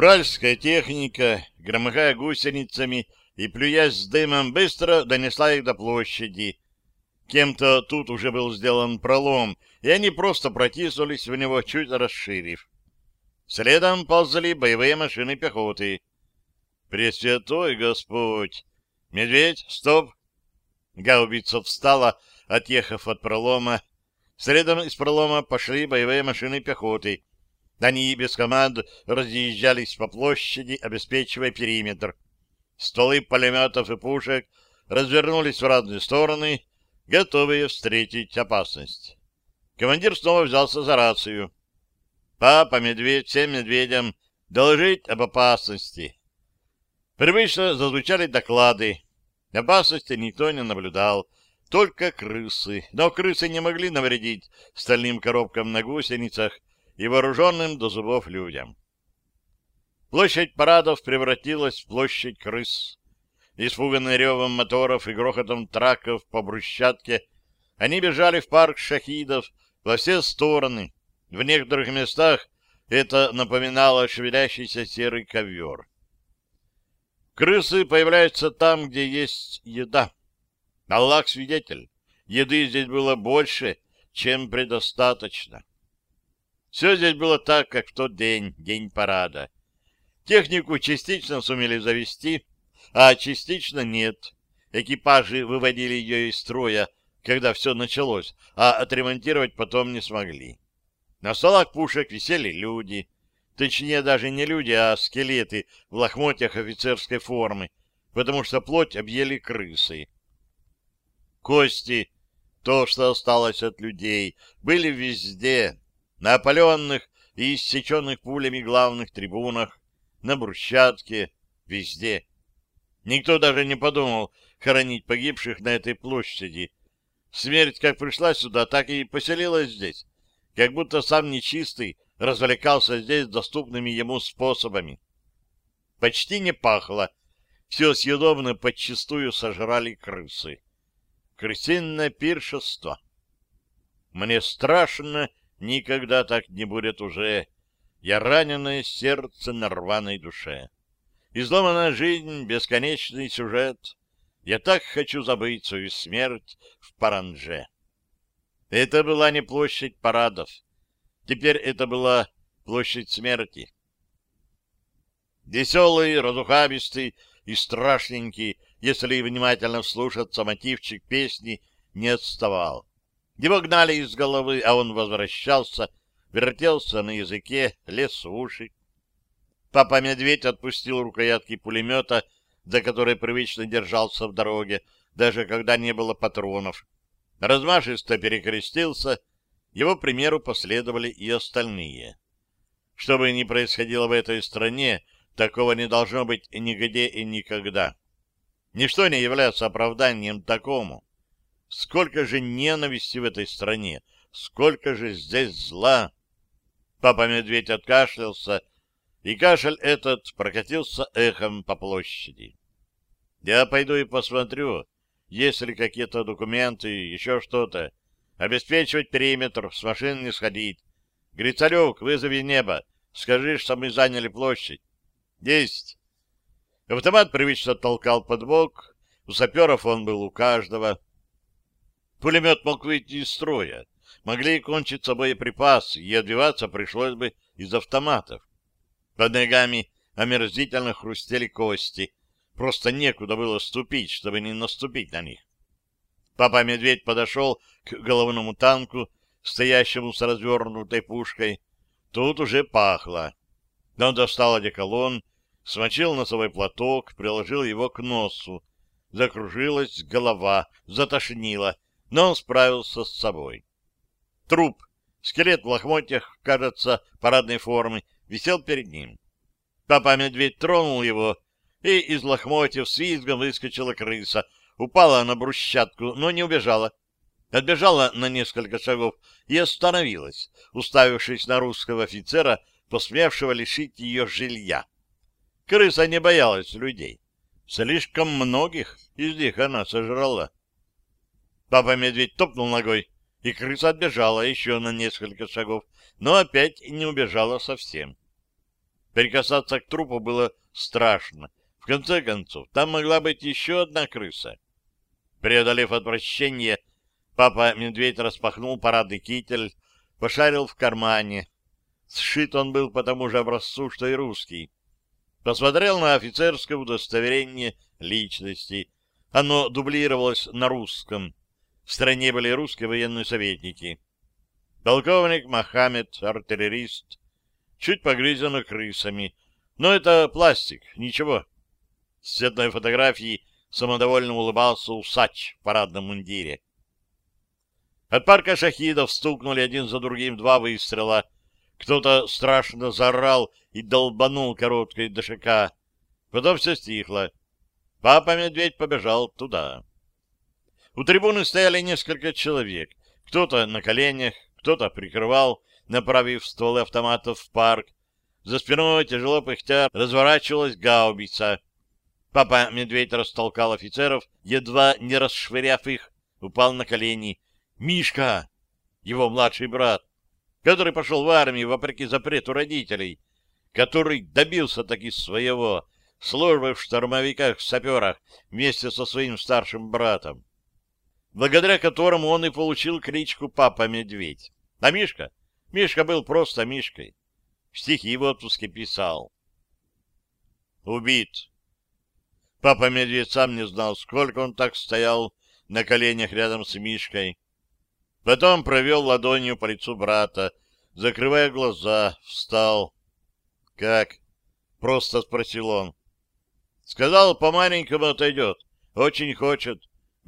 Уральская техника, громыхая гусеницами и плюясь с дымом, быстро донесла их до площади. Кем-то тут уже был сделан пролом, и они просто протиснулись в него, чуть расширив. Следом ползали боевые машины пехоты. «Пресвятой Господь! Медведь, стоп!» Гаубица встала, отъехав от пролома. Следом из пролома пошли боевые машины пехоты. Они без команд разъезжались по площади, обеспечивая периметр. Стволы пулеметов и пушек развернулись в разные стороны, готовые встретить опасность. Командир снова взялся за рацию. «Папа, медведь, всем медведям доложить об опасности». Привычно зазвучали доклады. Опасности никто не наблюдал, только крысы. Но крысы не могли навредить стальным коробкам на гусеницах и вооруженным до зубов людям. Площадь парадов превратилась в площадь крыс. Испуганные ревом моторов и грохотом траков по брусчатке, они бежали в парк шахидов во все стороны. В некоторых местах это напоминало шевелящийся серый ковер. Крысы появляются там, где есть еда. Аллах свидетель, еды здесь было больше, чем предостаточно. Все здесь было так, как в тот день, день парада. Технику частично сумели завести, а частично нет. Экипажи выводили ее из строя, когда все началось, а отремонтировать потом не смогли. На столах пушек висели люди. Точнее, даже не люди, а скелеты в лохмотьях офицерской формы, потому что плоть объели крысы. Кости, то, что осталось от людей, были везде, на опаленных и иссеченных пулями главных трибунах, на брусчатке, везде. Никто даже не подумал хоронить погибших на этой площади. Смерть как пришла сюда, так и поселилась здесь, как будто сам нечистый развлекался здесь доступными ему способами. Почти не пахло, все съедобное подчистую сожрали крысы. Крысиное пиршество. Мне страшно, никогда так не будет уже. Я раненое сердце на рваной душе. Изломанная жизнь, бесконечный сюжет. Я так хочу забыть свою смерть в Паранже. Это была не площадь парадов. Теперь это была площадь смерти. Веселый, разухабистый и страшненький, если внимательно вслушаться мотивчик песни, не отставал. Его гнали из головы, а он возвращался, вертелся на языке, лез в уши. Папа-медведь отпустил рукоятки пулемета, за которой привычно держался в дороге, даже когда не было патронов. Размашисто перекрестился, его примеру последовали и остальные. Что бы ни происходило в этой стране, такого не должно быть нигде и никогда. Ничто не является оправданием такому. Сколько же ненависти в этой стране, сколько же здесь зла! Папа-медведь откашлялся, и кашель этот прокатился эхом по площади. Я пойду и посмотрю, есть ли какие-то документы, еще что-то. Обеспечивать периметр, с машин не сходить. Грицарев, вызови небо. Скажи, что мы заняли площадь. Есть. Автомат привычно толкал под бок. У саперов он был у каждого. Пулемет мог выйти из строя. Могли кончиться боеприпасы, и отбиваться пришлось бы из автоматов. Под ногами омерзительно хрустели кости. Просто некуда было ступить, чтобы не наступить на них. Папа-медведь подошел к головному танку, стоящему с развернутой пушкой. Тут уже пахло. Он достал одеколон, смочил носовой платок, приложил его к носу. Закружилась голова, затошнило — но он справился с собой. Труп, скелет в лохмотьях, кажется, парадной формы, висел перед ним. Папа-медведь тронул его, и из лохмотьев с визгом выскочила крыса, упала на брусчатку, но не убежала. Отбежала на несколько шагов и остановилась, уставившись на русского офицера, посмевшего лишить ее жилья. Крыса не боялась людей. Слишком многих из них она сожрала. Папа-медведь топнул ногой, и крыса отбежала еще на несколько шагов, но опять не убежала совсем. Прикасаться к трупу было страшно. В конце концов, там могла быть еще одна крыса. Преодолев отвращение, папа-медведь распахнул парадный китель, пошарил в кармане. Сшит он был по тому же образцу, что и русский. Посмотрел на офицерское удостоверение личности. Оно дублировалось на русском. В стране были русские военные советники. Полковник Мохаммед, артиллерист, чуть погрызено крысами. Но это пластик, ничего. С цветной фотографии самодовольно улыбался усач в парадном мундире. От парка шахидов стукнули один за другим два выстрела. Кто-то страшно заорал и долбанул короткой дошика. Потом все стихло. Папа-медведь побежал туда. У трибуны стояли несколько человек. Кто-то на коленях, кто-то прикрывал, направив стволы автоматов в парк. За спиной, тяжело пыхтя, разворачивалась гаубица. Папа-медведь растолкал офицеров, едва не расшвыряв их, упал на колени. «Мишка!» Его младший брат, который пошел в армию вопреки запрету родителей, который добился таки своего, службы в штурмовиках-саперах вместе со своим старшим братом, благодаря которому он и получил кличку Папа-Медведь. А Мишка? Мишка был просто Мишкой. Стихи в отпуске писал. Убит. Папа-Медведь сам не знал, сколько он так стоял на коленях рядом с Мишкой. Потом провел ладонью по лицу брата, закрывая глаза, встал. «Как?» — просто спросил он. Сказал, по-маленькому отойдет. Очень хочет.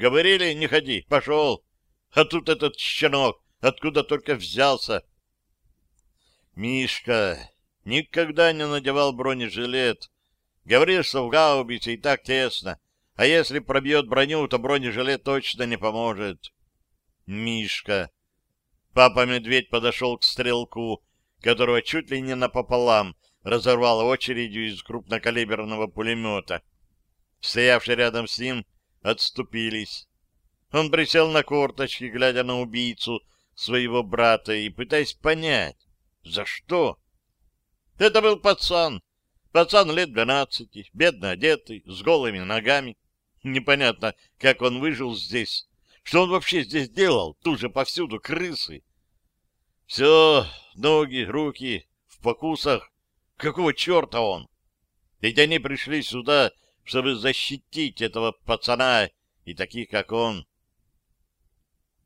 Говорили, не ходи, пошел. А тут этот щенок, откуда только взялся. Мишка никогда не надевал бронежилет. Говорил, что в гаубице и так тесно. А если пробьет броню, то бронежилет точно не поможет. Мишка. Папа-медведь подошел к стрелку, которого чуть ли не напополам разорвал очередью из крупнокалиберного пулемета. Стоявшие рядом с ним отступились. Он присел на корточки, глядя на убийцу своего брата и пытаясь понять, за что. Это был пацан. Пацан лет двенадцати, бедно одетый, с голыми ногами. Непонятно, как он выжил здесь. Что он вообще здесь делал? Тут же повсюду крысы. Все, ноги, руки в покусах. Какого черта он? Ведь они пришли сюда, чтобы защитить этого пацана и таких, как он.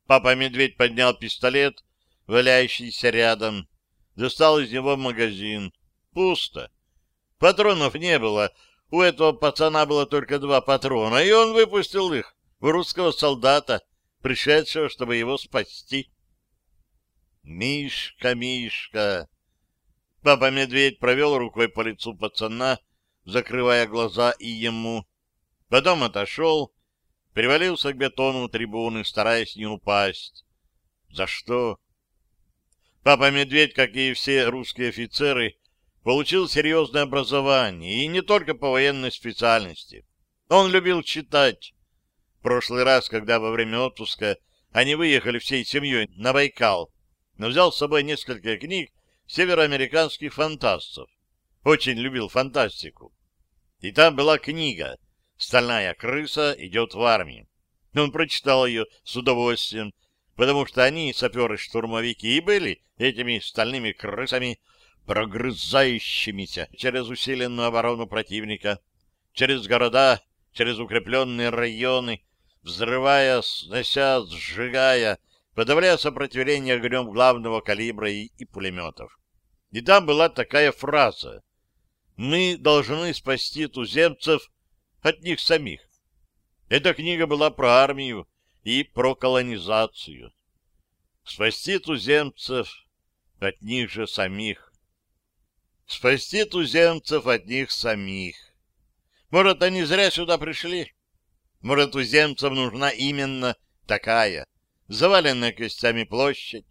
Папа-медведь поднял пистолет, валяющийся рядом, достал из него магазин. Пусто. Патронов не было. У этого пацана было только два патрона, и он выпустил их в русского солдата, пришедшего, чтобы его спасти. «Мишка, Мишка!» Папа-медведь провел рукой по лицу пацана, закрывая глаза и ему. Потом отошел, привалился к бетону трибуны, стараясь не упасть. За что? Папа-медведь, как и все русские офицеры, получил серьезное образование, и не только по военной специальности. Он любил читать. В прошлый раз, когда во время отпуска они выехали всей семьей на Байкал, но взял с собой несколько книг североамериканских фантастов. Очень любил фантастику. И там была книга «Стальная крыса идет в армию». Он прочитал ее с удовольствием, потому что они, саперы-штурмовики, и были этими стальными крысами, прогрызающимися через усиленную оборону противника, через города, через укрепленные районы, взрывая, снося, сжигая, подавляя сопротивление огнем главного калибра и, и пулеметов. И там была такая фраза мы должны спасти туземцев от них самих. Эта книга была про армию и про колонизацию. Спасти туземцев от них же самих. Спасти туземцев от них самих. Может, они зря сюда пришли? Может, туземцам нужна именно такая, заваленная костями площадь?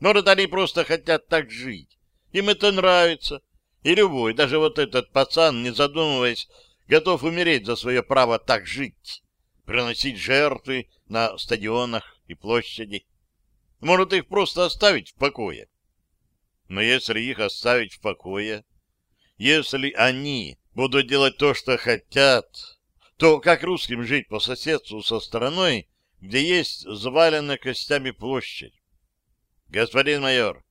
Может, они просто хотят так жить? Им это нравится, и любой, даже вот этот пацан, не задумываясь, готов умереть за свое право так жить, приносить жертвы на стадионах и площади. Может их просто оставить в покое. Но если их оставить в покое, Если они будут делать то, что хотят, то как русским жить по соседству со страной, где есть заваленная костями площадь? Господин майор.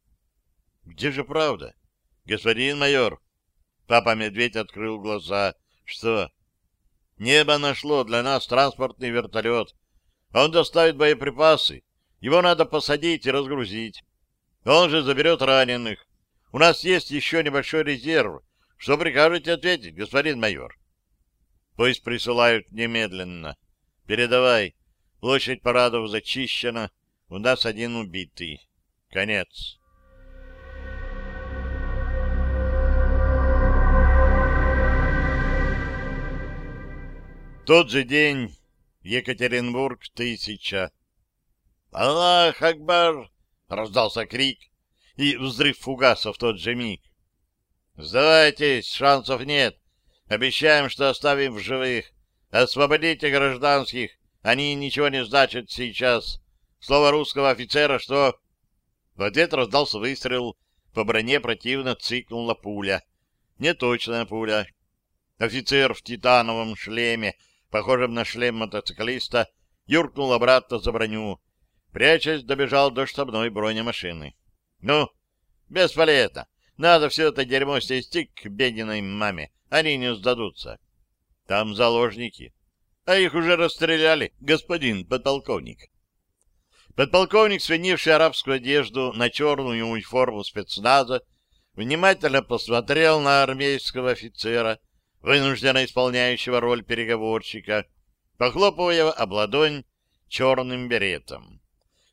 Где же правда? Господин майор. Папа-медведь открыл глаза. Что? Небо нашло для нас транспортный вертолет. Он доставит боеприпасы. Его надо посадить и разгрузить. Он же заберет раненых. У нас есть еще небольшой резерв. Что прикажете ответить, господин майор? Пусть присылают немедленно. Передавай. Площадь парадов зачищена. У нас один убитый. Конец. Тот же день. Екатеринбург, тысяча. «Аллах Акбар!» — раздался крик, и взрыв фугаса в тот же миг. «Сдавайтесь, шансов нет. Обещаем, что оставим в живых. Освободите гражданских, они ничего не значат сейчас. Слово русского офицера, что...» В ответ раздался выстрел, по броне противно цикнула пуля. Неточная пуля. Офицер в титановом шлеме, похожем на шлем мотоциклиста, юркнул обратно за броню, Прячась, добежал до штабной бронемашины. Ну, бесполезно. Надо все это дерьмо снести к бединой маме. Они не сдадутся. Там заложники. А их уже расстреляли, господин подполковник. Подполковник, свинивший арабскую одежду на черную униформу спецназа, внимательно посмотрел на армейского офицера, вынужденно исполняющего роль переговорщика, похлопывая об ладонь черным беретом.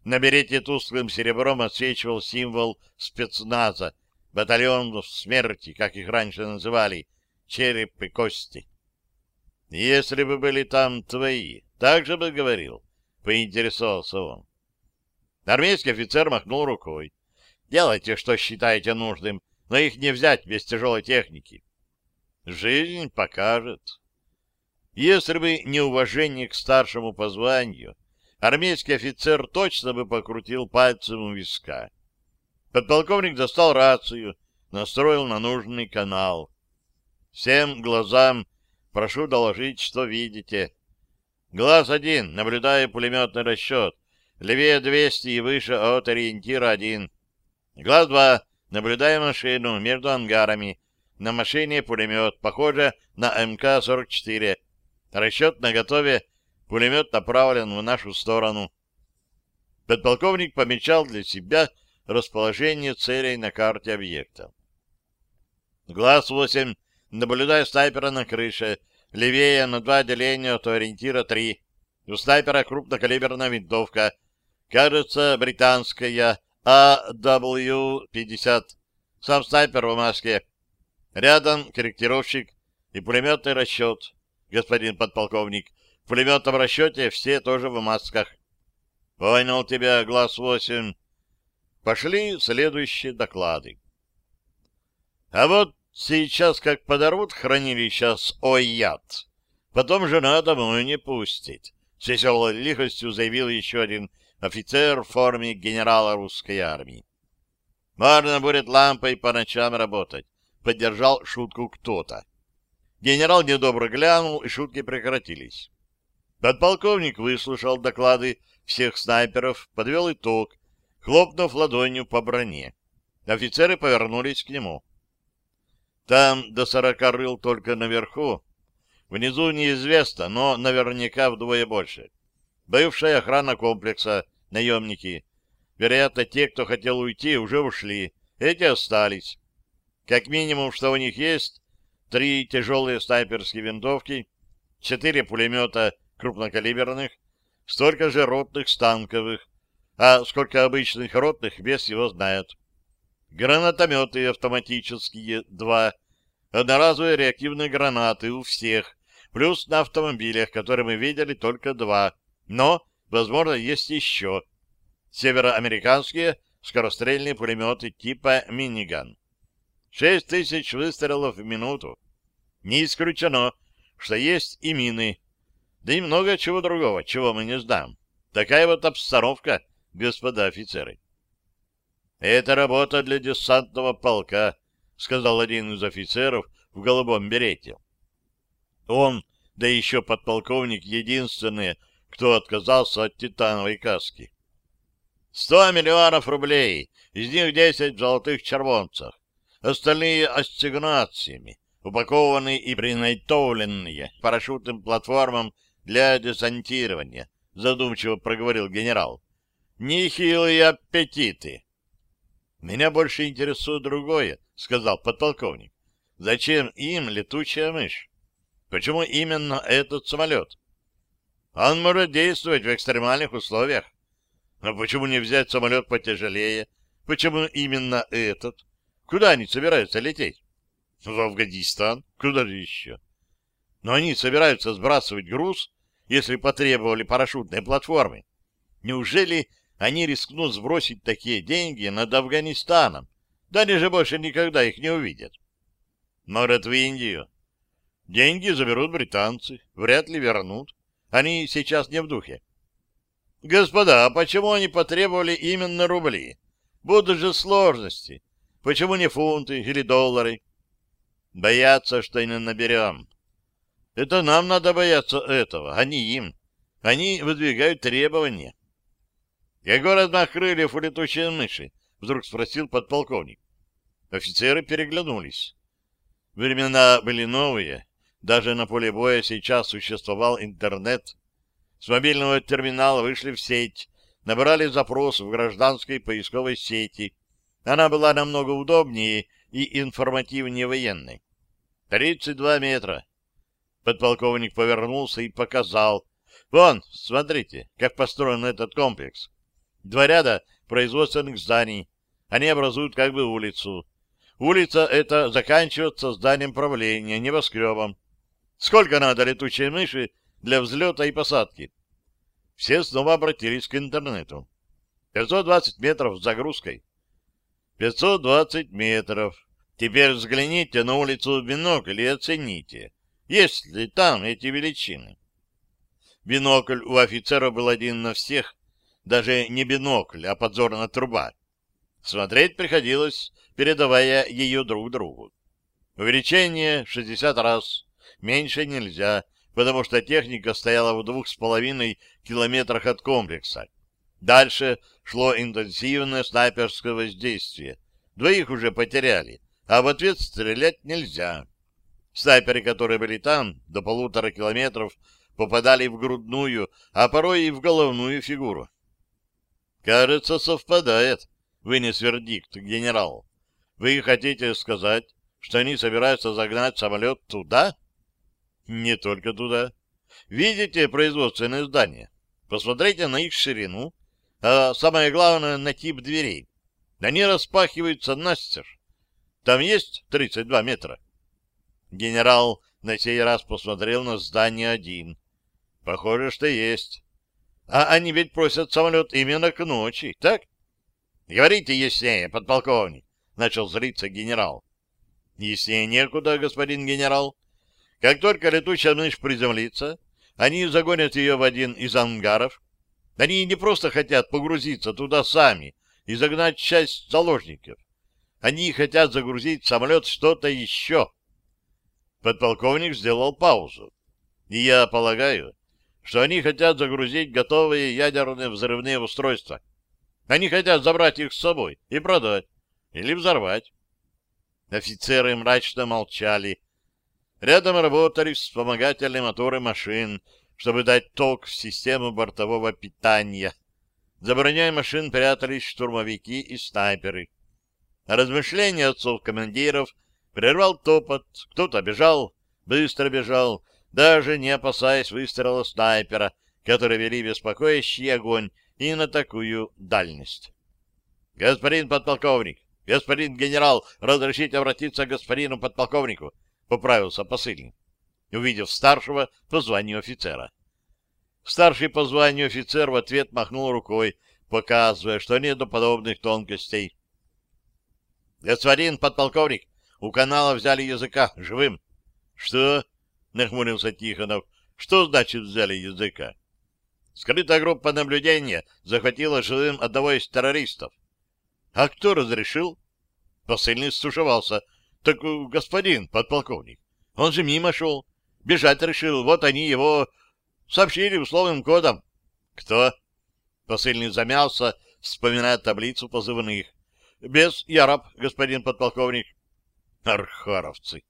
На берете тусклым серебром отсвечивал символ спецназа, батальонов смерти, как их раньше называли, череп и кости. Если бы были там твои, так же бы говорил, поинтересовался он. Армейский офицер махнул рукой. Делайте, что считаете нужным, но их не взять без тяжелой техники. Жизнь покажет. Если бы не уважение к старшему по званию, армейский офицер точно бы покрутил пальцем у виска. Подполковник достал рацию, настроил на нужный канал. Всем глазам прошу доложить, что видите. Глаз один, наблюдая пулеметный расчет. Левее 200 и выше от ориентира один. Глаз два, наблюдая машину между ангарами. На машине пулемет, похоже на МК-44. Расчет на готове Пулемет направлен в нашу сторону. Подполковник помечал для себя расположение целей на карте объекта. Глаз 8. Наблюдая снайпера на крыше. Левее на два отделения от ориентира 3. У снайпера крупнокалиберная винтовка. Кажется, британская AW-50. Сам снайпер в маске. Рядом корректировщик и пулеметный расчет, господин подполковник. В пулеметном расчете все тоже в масках. Понял тебя, глаз восемь. Пошли следующие доклады. А вот сейчас как подорвут хранилища с ой-яд, потом жена домой не пустит. С веселой лихостью заявил еще один офицер в форме генерала русской армии. Можно будет лампой по ночам работать. Поддержал шутку кто-то. Генерал недобро глянул, и шутки прекратились. Подполковник выслушал доклады всех снайперов, подвел итог, хлопнув ладонью по броне. Офицеры повернулись к нему. Там до сорока рыл только наверху. Внизу неизвестно, но наверняка вдвое больше. Бывшая охрана комплекса, наемники. Вероятно, те, кто хотел уйти, уже ушли. Эти остались. Как минимум, что у них есть, три тяжелые снайперские винтовки, четыре пулемета крупнокалиберных, столько же ротных станковых, а сколько обычных ротных вес его знает. Гранатометы автоматические — два, одноразовые реактивные гранаты у всех, плюс на автомобилях, которые мы видели, только два, но, возможно, есть еще. Североамериканские скорострельные пулеметы типа «Миниган». Шесть тысяч выстрелов в минуту. Не исключено, что есть и мины да и много чего другого, чего мы не знаем. Такая вот обстановка, господа офицеры. Это работа для десантного полка, сказал один из офицеров в голубом берете. Он, да еще подполковник, единственный, кто отказался от титановой каски. Сто миллионов рублей, из них десять в золотых червонцах, остальные ассигнациями, упакованные и принайтовленные парашютным платформам для десантирования, задумчиво проговорил генерал. Нехилые аппетиты. Меня больше интересует другое, сказал подполковник. Зачем им летучая мышь? Почему именно этот самолет? Он может действовать в экстремальных условиях. Но почему не взять самолет потяжелее? Почему именно этот? Куда они собираются лететь? В Афганистан. Куда же еще? Но они собираются сбрасывать груз, если потребовали парашютной платформы. Неужели они рискнут сбросить такие деньги над Афганистаном? Да они же больше никогда их не увидят. Может, в Индию? Деньги заберут британцы, вряд ли вернут. Они сейчас не в духе. Господа, а почему они потребовали именно рубли? Будут же сложности. Почему не фунты или доллары? Боятся, что не наберем. Это нам надо бояться этого, а не им. Они выдвигают требования. Какой размах крыльев у летучей мыши? Вдруг спросил подполковник. Офицеры переглянулись. Времена были новые. Даже на поле боя сейчас существовал интернет. С мобильного терминала вышли в сеть, набрали запрос в гражданской поисковой сети. Она была намного удобнее и информативнее военной. 32 метра. Подполковник повернулся и показал. Вон, смотрите, как построен этот комплекс. Два ряда производственных зданий. Они образуют как бы улицу. Улица эта заканчивается зданием правления, небоскребом. Сколько надо летучей мыши для взлета и посадки. Все снова обратились к интернету. 520 метров с загрузкой. 520 метров. Теперь взгляните на улицу в бинокль и оцените, есть ли там эти величины. Бинокль у офицера был один на всех, даже не бинокль, а подзорная труба. Смотреть приходилось, передавая ее друг другу. Увеличение 60 раз, меньше нельзя, потому что техника стояла в двух с половиной километрах от комплекса. Дальше шло интенсивное снайперское воздействие. Двоих уже потеряли, а в ответ стрелять нельзя. Снайперы, которые были там, до полутора километров, попадали в грудную, а порой и в головную фигуру. «Кажется, совпадает», — вынес вердикт генерал. «Вы хотите сказать, что они собираются загнать самолет туда?» Не только туда. Видите производственное здание? Посмотрите на их ширину, а самое главное на тип дверей. Они распахиваются настежь. Там есть 32 метра. Генерал на сей раз посмотрел на здание один. Похоже, что есть. А они ведь просят самолет именно к ночи, так? Говорите яснее, подполковник, начал злиться генерал. Яснее некуда, господин генерал. Как только летучая мышь приземлится, они загонят ее в один из ангаров. Они не просто хотят погрузиться туда сами и загнать часть заложников. Они хотят загрузить в самолет что-то еще. Подполковник сделал паузу. И я полагаю, что они хотят загрузить готовые ядерные взрывные устройства. Они хотят забрать их с собой и продать, или взорвать. Офицеры мрачно молчали, Рядом работали вспомогательные моторы машин, чтобы дать ток в систему бортового питания. За броней машин прятались штурмовики и снайперы. Размышления отцов-командиров прервал топот. Кто-то бежал, быстро бежал, даже не опасаясь выстрела снайпера, которые вели беспокоящий огонь и на такую дальность. — Господин подполковник, господин генерал, разрешите обратиться к господину подполковнику поправился посыльный, увидев старшего по званию офицера. Старший по званию офицер в ответ махнул рукой, показывая, что нет до подобных тонкостей. «Господин подполковник, у канала взяли языка живым». «Что?» — нахмурился Тихонов. «Что значит взяли языка?» «Скрытая группа наблюдения захватила живым одного из террористов». «А кто разрешил?» Посыльный стушевался. Так, э, господин подполковник, он же мимо шел. Бежать решил, вот они его сообщили условным кодом. Кто? Посыльный замялся, вспоминая таблицу позывных. Без Яраб, господин подполковник. Архаровцы.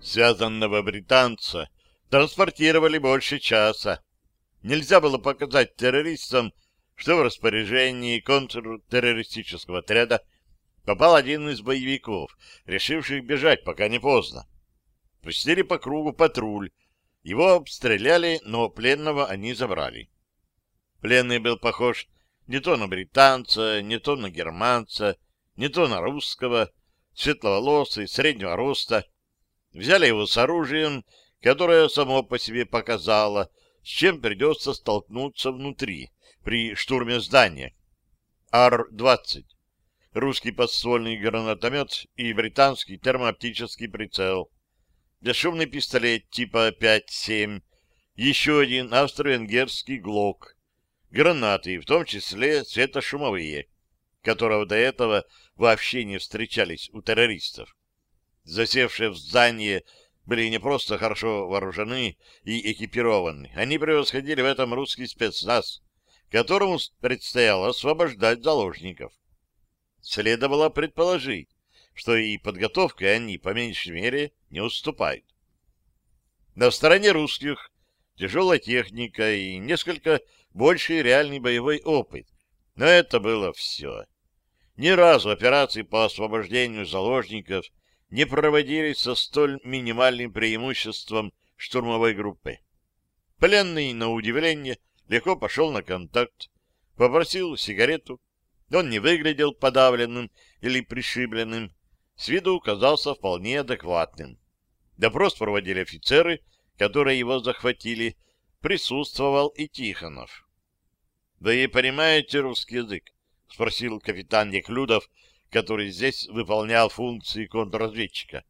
Связанного британца транспортировали больше часа. Нельзя было показать террористам, что в распоряжении контртеррористического отряда попал один из боевиков, решивших бежать, пока не поздно. Пустили по кругу патруль. Его обстреляли, но пленного они забрали. Пленный был похож не то на британца, не то на германца, не то на русского, светловолосый, среднего роста. Взяли его с оружием, которое само по себе показало, с чем придется столкнуться внутри при штурме здания. Ар-20. Русский подствольный гранатомет и британский термооптический прицел. Бесшумный пистолет типа 5-7. Еще один австро-венгерский ГЛОК. Гранаты, в том числе светошумовые, которого до этого вообще не встречались у террористов. Засевшие в здании были не просто хорошо вооружены и экипированы, они превосходили в этом русский спецназ, которому предстояло освобождать заложников. Следовало предположить, что и подготовкой они, по меньшей мере, не уступают. На стороне русских тяжелая техника и несколько больший реальный боевой опыт, но это было все. Ни разу операции по освобождению заложников не проводились со столь минимальным преимуществом штурмовой группы. Пленный, на удивление, легко пошел на контакт, попросил сигарету. Он не выглядел подавленным или пришибленным, с виду казался вполне адекватным. Допрос проводили офицеры, которые его захватили, присутствовал и Тихонов. — Вы понимаете русский язык? — спросил капитан Неклюдов, который здесь выполнял функции контрразведчика.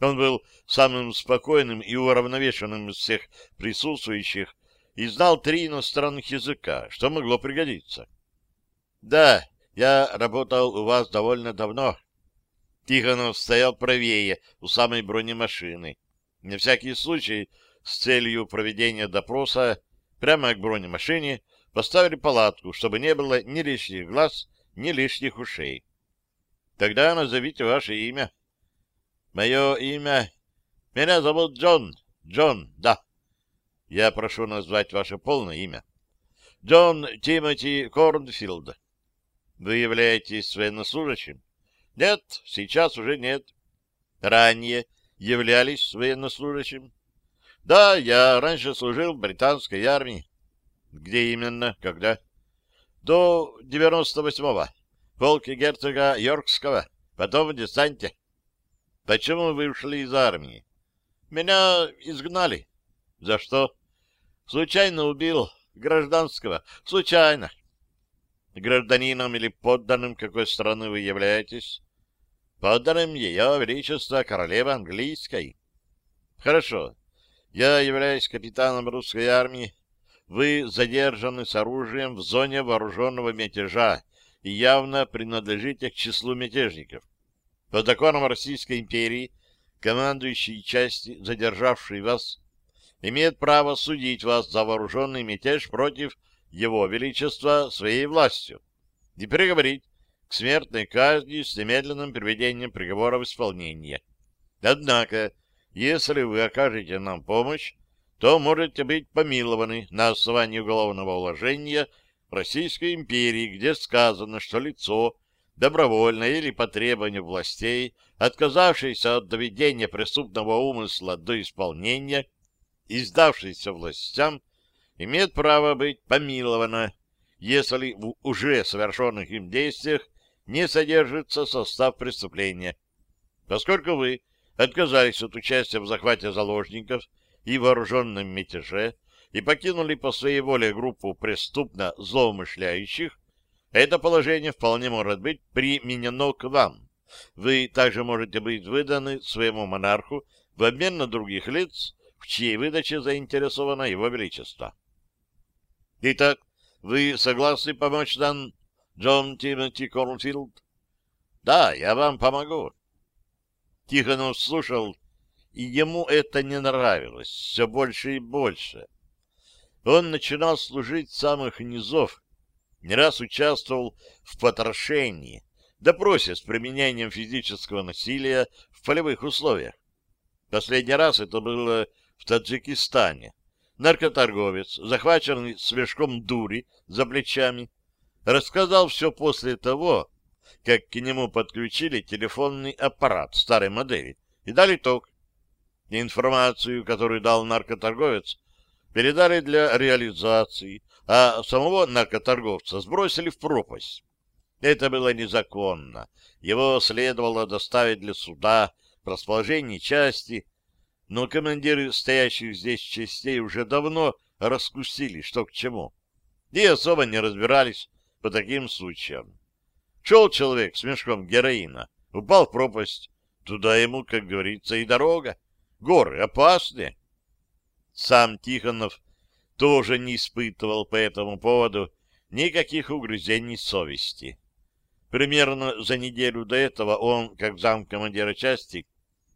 Он был самым спокойным и уравновешенным из всех присутствующих и знал три иностранных языка, что могло пригодиться. — Да, я работал у вас довольно давно. Тихонов стоял правее, у самой бронемашины. На всякий случай, с целью проведения допроса, прямо к бронемашине поставили палатку, чтобы не было ни лишних глаз, ни лишних ушей. Тогда назовите ваше имя. Мое имя... Меня зовут Джон. Джон, да. Я прошу назвать ваше полное имя. Джон Тимоти Корнфилд. Вы являетесь военнослужащим? Нет, сейчас уже нет. Ранее являлись военнослужащим? Да, я раньше служил в британской армии. Где именно? Когда? До 98-го полки герцога Йоркского, потом в десанте. Почему вы ушли из армии? Меня изгнали. За что? Случайно убил гражданского. Случайно. Гражданином или подданным какой страны вы являетесь? Подданным Ее Величества Королевы Английской. Хорошо. Я являюсь капитаном русской армии. Вы задержаны с оружием в зоне вооруженного мятежа и явно принадлежите к числу мятежников. По законам Российской империи командующий части, задержавший вас, имеет право судить вас за вооруженный мятеж против Его Величества своей властью и приговорить к смертной казни с немедленным приведением приговора в исполнение. Однако, если вы окажете нам помощь, то можете быть помилованы на основании уголовного уложения Российской империи, где сказано, что лицо, добровольно или по требованию властей, отказавшееся от доведения преступного умысла до исполнения, и сдавшееся властям, имеет право быть помиловано, если в уже совершенных им действиях не содержится состав преступления. Поскольку вы отказались от участия в захвате заложников и вооруженном мятеже, и покинули по своей воле группу преступно злоумышляющих, это положение вполне может быть применено к вам. Вы также можете быть выданы своему монарху в обмен на других лиц, в чьей выдаче заинтересовано его величество. Итак, Вы согласны помочь нам, Джон Тимоти Корнфилд? Да, я вам помогу. Тихонов слушал, и ему это не нравилось все больше и больше. Он начинал служить с самых низов, не раз участвовал в потрошении, допросе с применением физического насилия в полевых условиях. Последний раз это было в Таджикистане. Наркоторговец, захваченный с мешком дури за плечами, рассказал все после того, как к нему подключили телефонный аппарат старой модели и дали ток. Информацию, которую дал наркоторговец, передали для реализации, а самого наркоторговца сбросили в пропасть. Это было незаконно. Его следовало доставить для суда в расположении части, но командиры стоящих здесь частей уже давно раскусили, что к чему, и особо не разбирались по таким случаям. Шел человек с мешком героина, упал в пропасть, туда ему, как говорится, и дорога. Горы опасные. Сам Тихонов тоже не испытывал по этому поводу никаких угрызений совести. Примерно за неделю до этого он, как замкомандира части,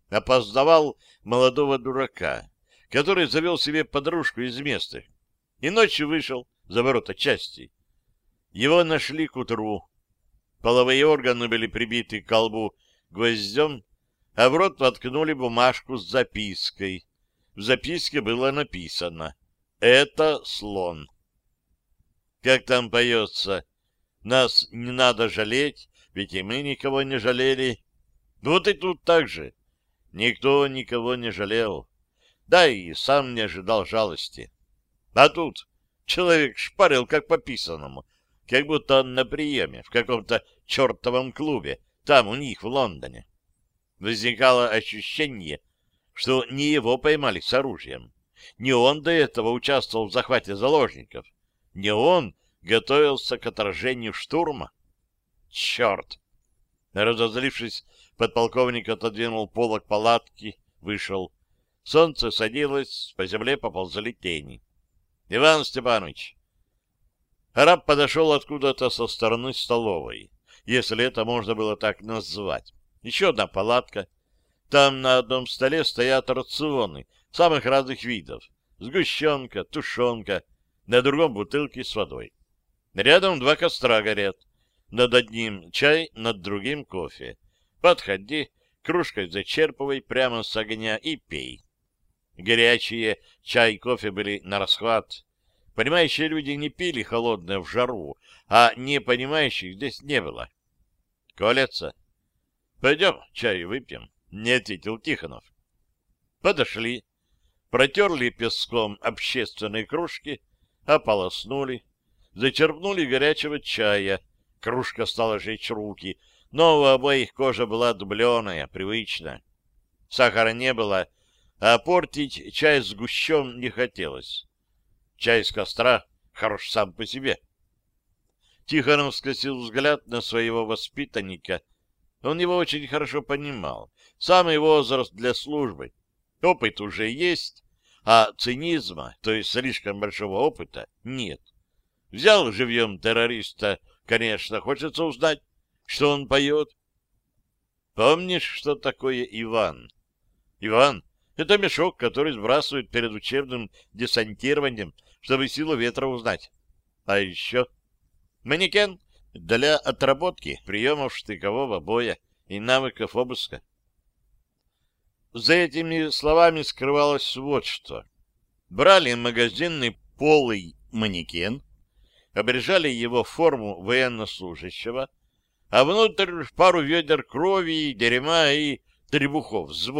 опоздавал молодого дурака, который завел себе подружку из местных, и ночью вышел за ворота части. Его нашли к утру. Половые органы были прибиты к колбу гвоздем, а в рот воткнули бумажку с запиской. В записке было написано «Это слон». Как там поется «Нас не надо жалеть, ведь и мы никого не жалели». Вот и тут так же. Никто никого не жалел. Да и сам не ожидал жалости. А тут человек шпарил как по писанному, как будто он на приеме в каком-то чертовом клубе, там у них в Лондоне возникало ощущение, что не его поймали с оружием. Не он до этого участвовал в захвате заложников. Не он готовился к отражению штурма. Черт! Разозлившись, подполковник отодвинул полок палатки, вышел. Солнце садилось, по земле поползли тени. — Иван Степанович! Араб подошел откуда-то со стороны столовой, если это можно было так назвать. Еще одна палатка. Там на одном столе стоят рационы самых разных видов. Сгущенка, тушенка, на другом бутылки с водой. Рядом два костра горят. Над одним чай, над другим кофе. Подходи, кружкой зачерпывай прямо с огня и пей. Горячие чай и кофе были на расхват. Понимающие люди не пили холодное в жару, а не понимающих здесь не было. Колется? Пойдем, чаю выпьем, — не ответил Тихонов. Подошли, протерли песком общественные кружки, ополоснули, зачерпнули горячего чая. Кружка стала жечь руки, но у обоих кожа была дубленая, привычная. Сахара не было, а портить чай с гущом не хотелось. Чай с костра хорош сам по себе. Тихонов скосил взгляд на своего воспитанника — он его очень хорошо понимал. Самый возраст для службы. Опыт уже есть, а цинизма, то есть слишком большого опыта, нет. Взял живьем террориста, конечно, хочется узнать, что он поет. Помнишь, что такое Иван? Иван — это мешок, который сбрасывают перед учебным десантированием, чтобы силу ветра узнать. А еще манекен для отработки приемов штыкового боя и навыков обыска. За этими словами скрывалось вот что. Брали магазинный полый манекен, обрежали его форму военнослужащего, а внутрь пару ведер крови, дерьма и требухов с.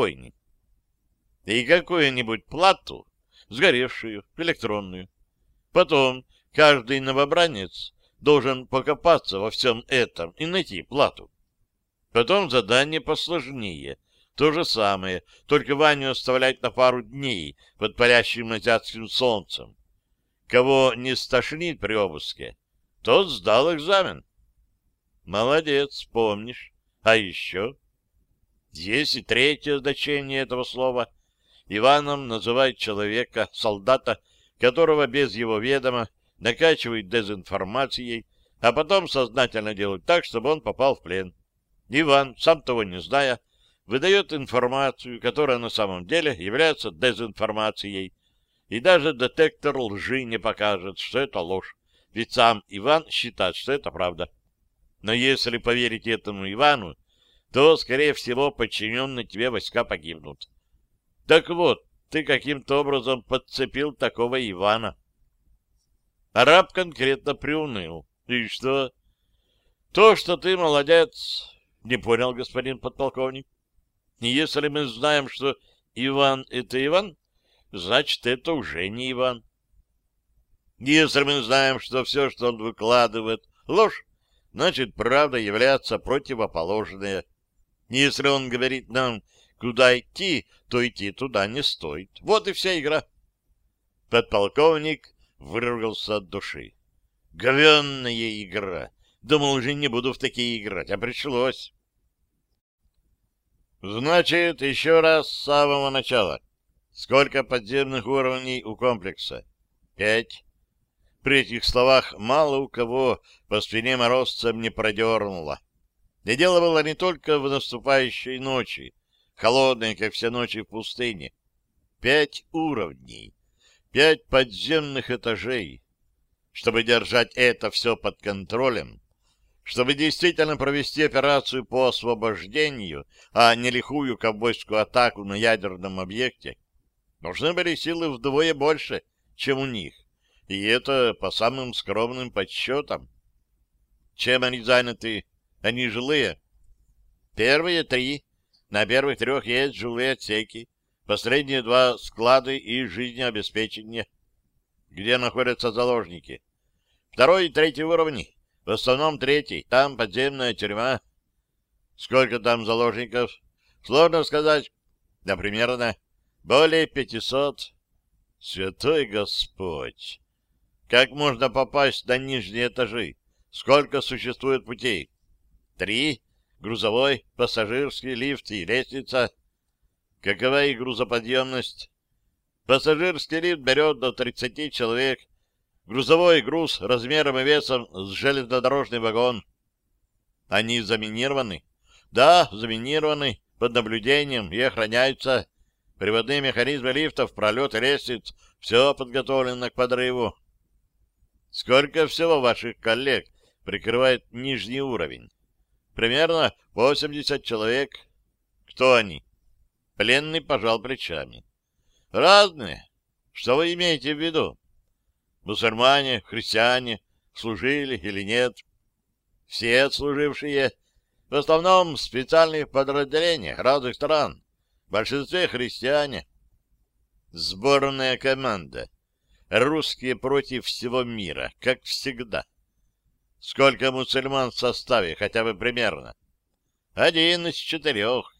И какую-нибудь плату, сгоревшую, электронную. Потом каждый новобранец должен покопаться во всем этом и найти плату. Потом задание посложнее. То же самое, только Ваню оставлять на пару дней под палящим азиатским солнцем. Кого не стошнит при обыске, тот сдал экзамен. Молодец, помнишь. А еще? Есть и третье значение этого слова. Иваном называют человека, солдата, которого без его ведома накачивают дезинформацией, а потом сознательно делают так, чтобы он попал в плен. Иван, сам того не зная, выдает информацию, которая на самом деле является дезинформацией, и даже детектор лжи не покажет, что это ложь, ведь сам Иван считает, что это правда. Но если поверить этому Ивану, то, скорее всего, подчиненные тебе войска погибнут. Так вот, ты каким-то образом подцепил такого Ивана. Араб конкретно приуныл. И что? То, что ты молодец, не понял господин подполковник. Если мы знаем, что Иван — это Иван, значит, это уже не Иван. Если мы знаем, что все, что он выкладывает, ложь, значит, правда является противоположная. Если он говорит нам, куда идти, то идти туда не стоит. Вот и вся игра. Подполковник выругался от души. Говенная игра. Думал, уже не буду в такие играть, а пришлось. Значит, еще раз с самого начала. Сколько подземных уровней у комплекса? Пять. При этих словах мало у кого по спине морозцем не продернуло. И дело было не только в наступающей ночи, холодной, как все ночи в пустыне. Пять уровней, пять подземных этажей. Чтобы держать это все под контролем, чтобы действительно провести операцию по освобождению, а не лихую ковбойскую атаку на ядерном объекте, нужны были силы вдвое больше, чем у них. И это по самым скромным подсчетам. Чем они заняты? Они жилые. Первые три. На первых трех есть жилые отсеки. Последние два — склады и жизнеобеспечение. Где находятся заложники? Второй и третий уровни. В основном третий. Там подземная тюрьма. Сколько там заложников? Сложно сказать. Да, примерно. Более пятисот. Святой Господь! Как можно попасть на нижние этажи? Сколько существует путей? Три. Грузовой, пассажирский, лифт и лестница. Какова их грузоподъемность? Пассажирский лифт берет до 30 человек. Грузовой груз размером и весом с железнодорожный вагон. Они заминированы? Да, заминированы, под наблюдением и охраняются. Приводные механизмы лифтов, пролет и лестниц, все подготовлено к подрыву. Сколько всего ваших коллег прикрывает нижний уровень? Примерно 80 человек. Кто они? Пленный пожал плечами. Разные. Что вы имеете в виду? Мусульмане, христиане, служили или нет? Все отслужившие, в основном в специальных подразделениях разных стран, в большинстве христиане. Сборная команда. Русские против всего мира, как всегда. Сколько мусульман в составе, хотя бы примерно? Один из четырех.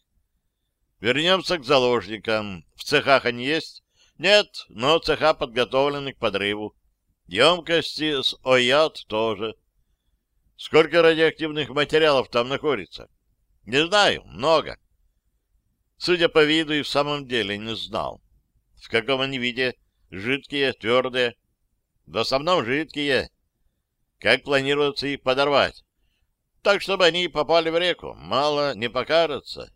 Вернемся к заложникам. В цехах они есть? Нет, но цеха подготовлены к подрыву. Емкости с ОЯД тоже. Сколько радиоактивных материалов там находится? Не знаю, много. Судя по виду, и в самом деле не знал. В каком они виде? Жидкие, твердые? В основном жидкие. Как планируется их подорвать? Так, чтобы они попали в реку. Мало не покажется.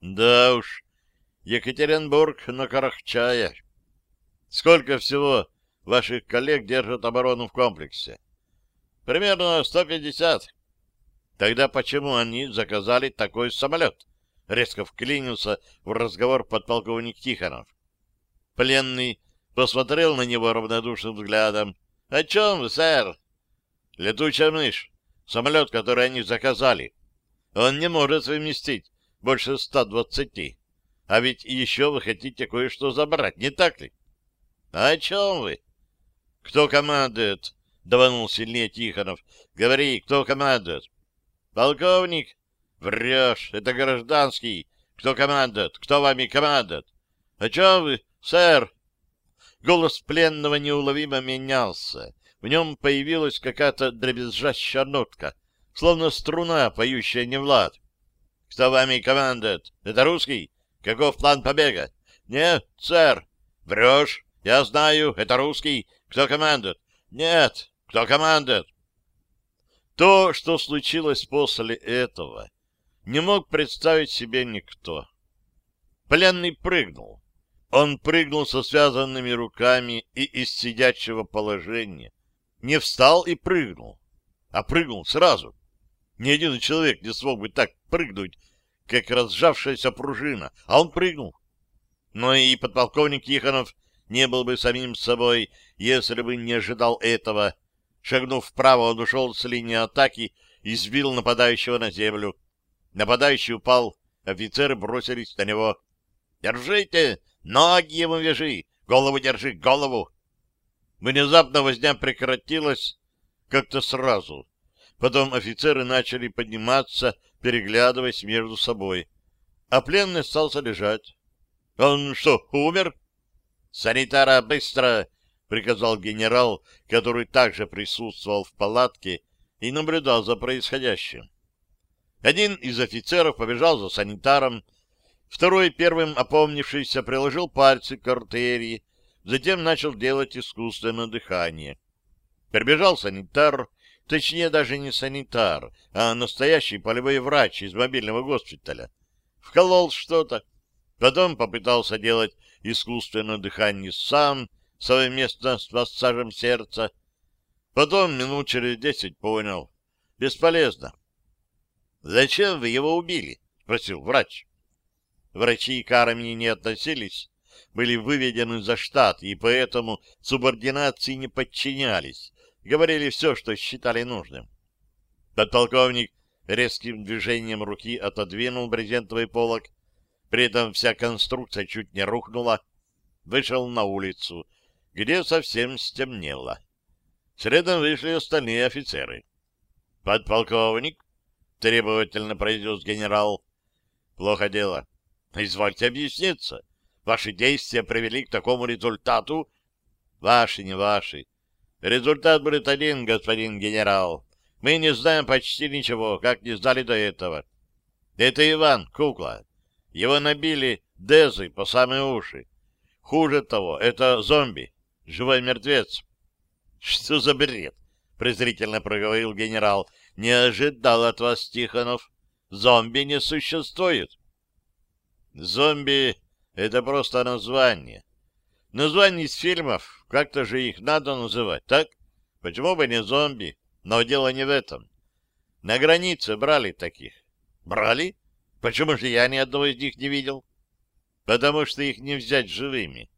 Да уж, Екатеринбург на Карахчая. Сколько всего ваших коллег держат оборону в комплексе? Примерно 150. Тогда почему они заказали такой самолет? Резко вклинился в разговор подполковник Тихонов. Пленный посмотрел на него равнодушным взглядом. — О чем вы, сэр? — Летучая мышь. Самолет, который они заказали. Он не может совместить больше 120. А ведь еще вы хотите кое-что забрать, не так ли? — О чем вы? — Кто командует? — даванул сильнее Тихонов. — Говори, кто командует? — Полковник. — Врешь, это гражданский. Кто командует? Кто вами командует? — О чем вы, сэр? Голос пленного неуловимо менялся. В нем появилась какая-то дребезжащая нотка, словно струна, поющая не Влад. «Кто вами командует? Это русский? Каков план побега?» «Нет, сэр». «Врешь? Я знаю, это русский. Кто командует?» «Нет». Кто командует? То, что случилось после этого, не мог представить себе никто. Пленный прыгнул. Он прыгнул со связанными руками и из сидячего положения. Не встал и прыгнул, а прыгнул сразу. Ни один человек не смог бы так прыгнуть, как разжавшаяся пружина, а он прыгнул. Но и подполковник Тихонов не был бы самим собой, если бы не ожидал этого. Шагнув вправо, он ушел с линии атаки и сбил нападающего на землю. Нападающий упал, офицеры бросились на него. «Держите! Ноги ему вяжи! Голову держи! Голову!» Внезапно возня прекратилась как-то сразу. Потом офицеры начали подниматься, переглядываясь между собой. А пленный остался лежать. «Он что, умер?» «Санитара, быстро!» — приказал генерал, который также присутствовал в палатке и наблюдал за происходящим. Один из офицеров побежал за санитаром, второй, первым опомнившийся, приложил пальцы к артерии, затем начал делать искусственное дыхание. Прибежал санитар, точнее даже не санитар, а настоящий полевой врач из мобильного госпиталя. Вколол что-то, потом попытался делать искусственное дыхание сам, совместно с массажем сердца. Потом минут через десять понял. Бесполезно. «Зачем вы его убили?» — спросил врач. Врачи к армии не относились, были выведены за штат, и поэтому субординации не подчинялись, говорили все, что считали нужным. Подполковник резким движением руки отодвинул брезентовый полог, при этом вся конструкция чуть не рухнула, вышел на улицу, где совсем стемнело. Следом вышли остальные офицеры. «Подполковник», — требовательно произнес генерал, — «плохо дело. Извольте объясниться. Ваши действия привели к такому результату. Ваши, не ваши. Результат будет один, господин генерал. Мы не знаем почти ничего, как не знали до этого. Это Иван, кукла. Его набили дезы по самые уши. Хуже того, это зомби, живой мертвец. Что за бред? презрительно проговорил генерал. Не ожидал от вас, Тихонов. Зомби не существует. Зомби — это просто название. Название из фильмов, как-то же их надо называть, так? Почему бы не зомби? Но дело не в этом. На границе брали таких. Брали? Почему же я ни одного из них не видел? Потому что их не взять живыми.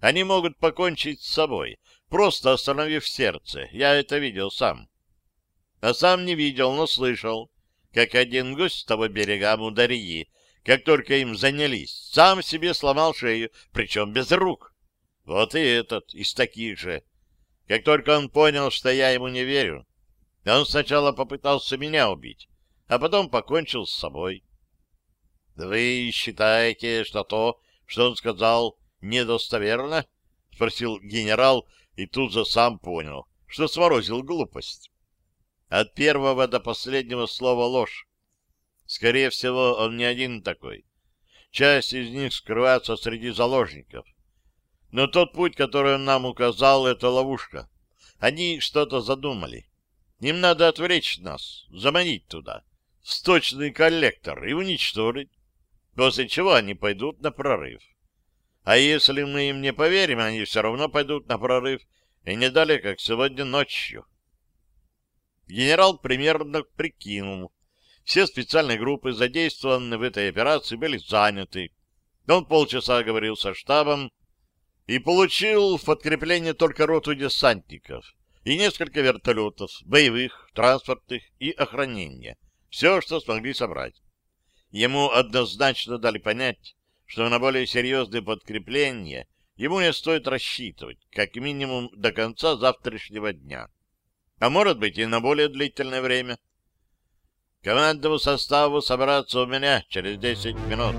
Они могут покончить с собой, просто остановив сердце. Я это видел сам. А сам не видел, но слышал, как один гость с того берега Мударьи как только им занялись, сам себе сломал шею, причем без рук. Вот и этот из таких же. Как только он понял, что я ему не верю, он сначала попытался меня убить, а потом покончил с собой. — Вы считаете, что то, что он сказал, недостоверно? — спросил генерал, и тут же сам понял, что сморозил глупость. От первого до последнего слова ложь. Скорее всего, он не один такой. Часть из них скрывается среди заложников. Но тот путь, который он нам указал, — это ловушка. Они что-то задумали. Им надо отвлечь нас, заманить туда, в сточный коллектор и уничтожить, после чего они пойдут на прорыв. А если мы им не поверим, они все равно пойдут на прорыв, и не далее, как сегодня ночью. Генерал примерно прикинул, все специальные группы, задействованные в этой операции, были заняты. Он полчаса говорил со штабом и получил в подкрепление только роту десантников и несколько вертолетов, боевых, транспортных и охранения. Все, что смогли собрать. Ему однозначно дали понять, что на более серьезные подкрепления ему не стоит рассчитывать, как минимум до конца завтрашнего дня. А может быть и на более длительное время. Командному составу собраться у меня через десять минут.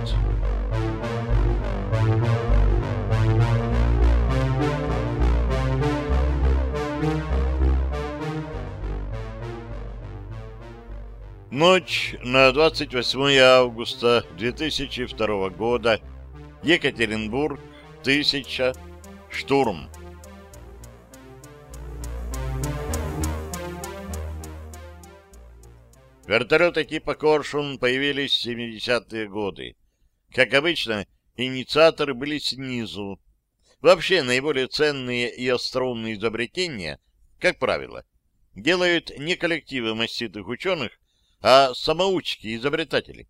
Ночь на 28 августа 2002 года. Екатеринбург, 1000. Штурм. Вертолеты типа «Коршун» появились в 70-е годы. Как обычно, инициаторы были снизу. Вообще, наиболее ценные и остроумные изобретения, как правило, делают не коллективы маститых ученых, а самоучки-изобретатели.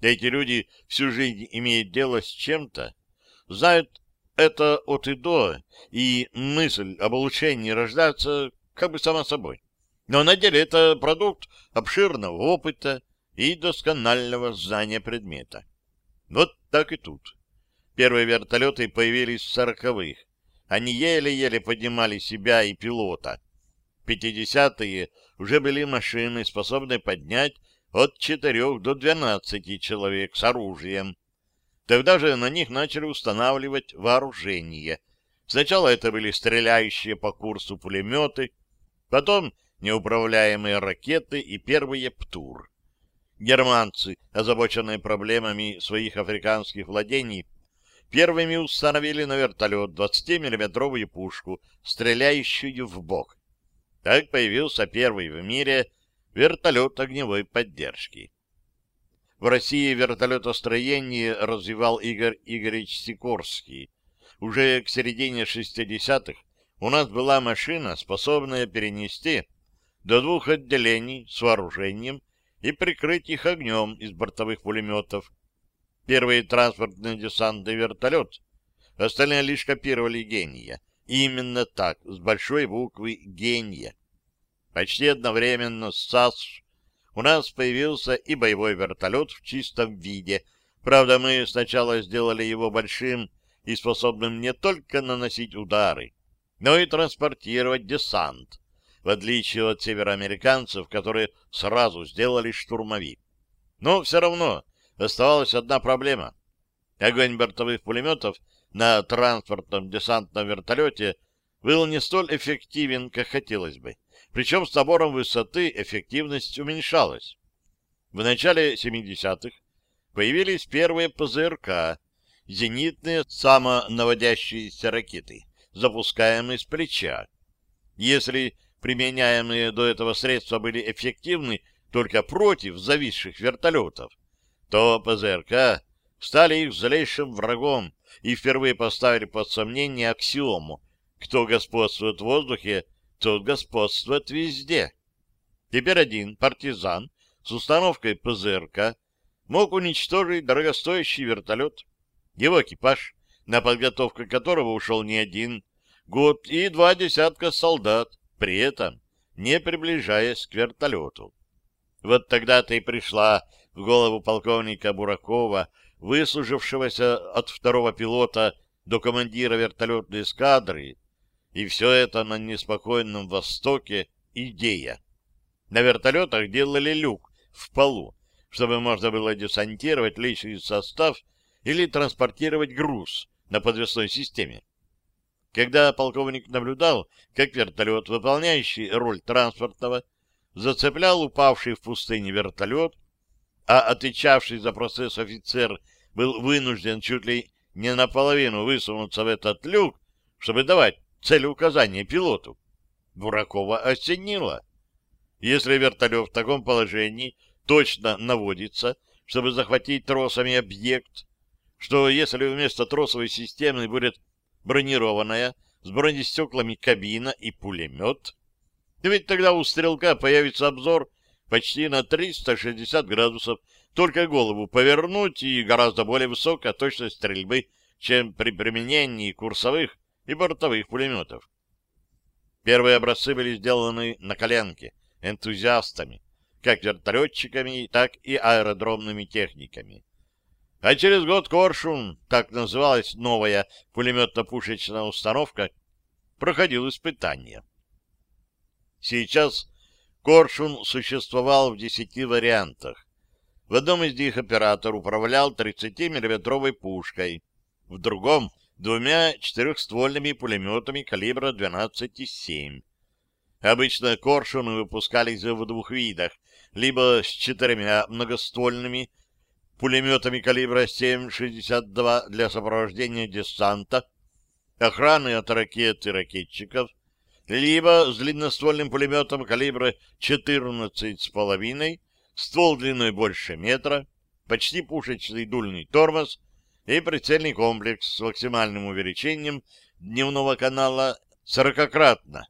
Эти люди всю жизнь имеют дело с чем-то, знают это от и до, и мысль об улучшении рождается как бы сама собой. Но на деле это продукт обширного опыта и досконального знания предмета. Вот так и тут. Первые вертолеты появились в сороковых. Они еле-еле поднимали себя и пилота. Пятидесятые уже были машины, способные поднять от четырех до двенадцати человек с оружием. Тогда же на них начали устанавливать вооружение. Сначала это были стреляющие по курсу пулеметы, потом неуправляемые ракеты и первые ПТУР. Германцы, озабоченные проблемами своих африканских владений, первыми установили на вертолет 20-миллиметровую пушку, стреляющую в бок. Так появился первый в мире вертолет огневой поддержки. В России вертолетостроение развивал Игорь Игоревич Сикорский. Уже к середине 60-х у нас была машина, способная перенести до двух отделений с вооружением и прикрыть их огнем из бортовых пулеметов. Первый транспортный десантный вертолет, остальные лишь копировали гения. Именно так, с большой буквы «гения». Почти одновременно с САС у нас появился и боевой вертолет в чистом виде. Правда, мы сначала сделали его большим и способным не только наносить удары, но и транспортировать десант, в отличие от североамериканцев, которые сразу сделали штурмовик. Но все равно оставалась одна проблема. Огонь бортовых пулеметов на транспортном десантном вертолете был не столь эффективен, как хотелось бы. Причем с набором высоты эффективность уменьшалась. В начале 70-х появились первые ПЗРК, зенитные самонаводящиеся ракеты, запускаемые с плеча. Если применяемые до этого средства были эффективны только против зависших вертолетов, то ПЗРК стали их злейшим врагом и впервые поставили под сомнение аксиому «кто господствует в воздухе, тот господствует везде. Теперь один партизан с установкой ПЗРК мог уничтожить дорогостоящий вертолет. Его экипаж, на подготовку которого ушел не один год и два десятка солдат, при этом не приближаясь к вертолету. Вот тогда-то и пришла в голову полковника Буракова, выслужившегося от второго пилота до командира вертолетной эскадры, и все это на неспокойном Востоке идея. На вертолетах делали люк в полу, чтобы можно было десантировать личный состав или транспортировать груз на подвесной системе. Когда полковник наблюдал, как вертолет, выполняющий роль транспортного, зацеплял упавший в пустыне вертолет, а отвечавший за процесс офицер был вынужден чуть ли не наполовину высунуться в этот люк, чтобы давать целеуказание пилоту. Буракова осенило. Если вертолет в таком положении точно наводится, чтобы захватить тросами объект, что если вместо тросовой системы будет бронированная с бронестеклами кабина и пулемет, то ведь тогда у стрелка появится обзор почти на 360 градусов, только голову повернуть и гораздо более высокая точность стрельбы, чем при применении курсовых и бортовых пулеметов. Первые образцы были сделаны на коленке, энтузиастами, как вертолетчиками, так и аэродромными техниками. А через год «Коршун», так называлась новая пулеметно-пушечная установка, проходил испытания. Сейчас «Коршун» существовал в десяти вариантах. В одном из них оператор управлял 30-миллиметровой пушкой, в другом двумя четырехствольными пулеметами калибра 12,7. Обычно коршуны выпускались в двух видах, либо с четырьмя многоствольными пулеметами калибра 7,62 для сопровождения десанта, охраны от ракет и ракетчиков, либо с длинноствольным пулеметом калибра 14,5 ствол длиной больше метра, почти пушечный дульный тормоз и прицельный комплекс с максимальным увеличением дневного канала сорокократно.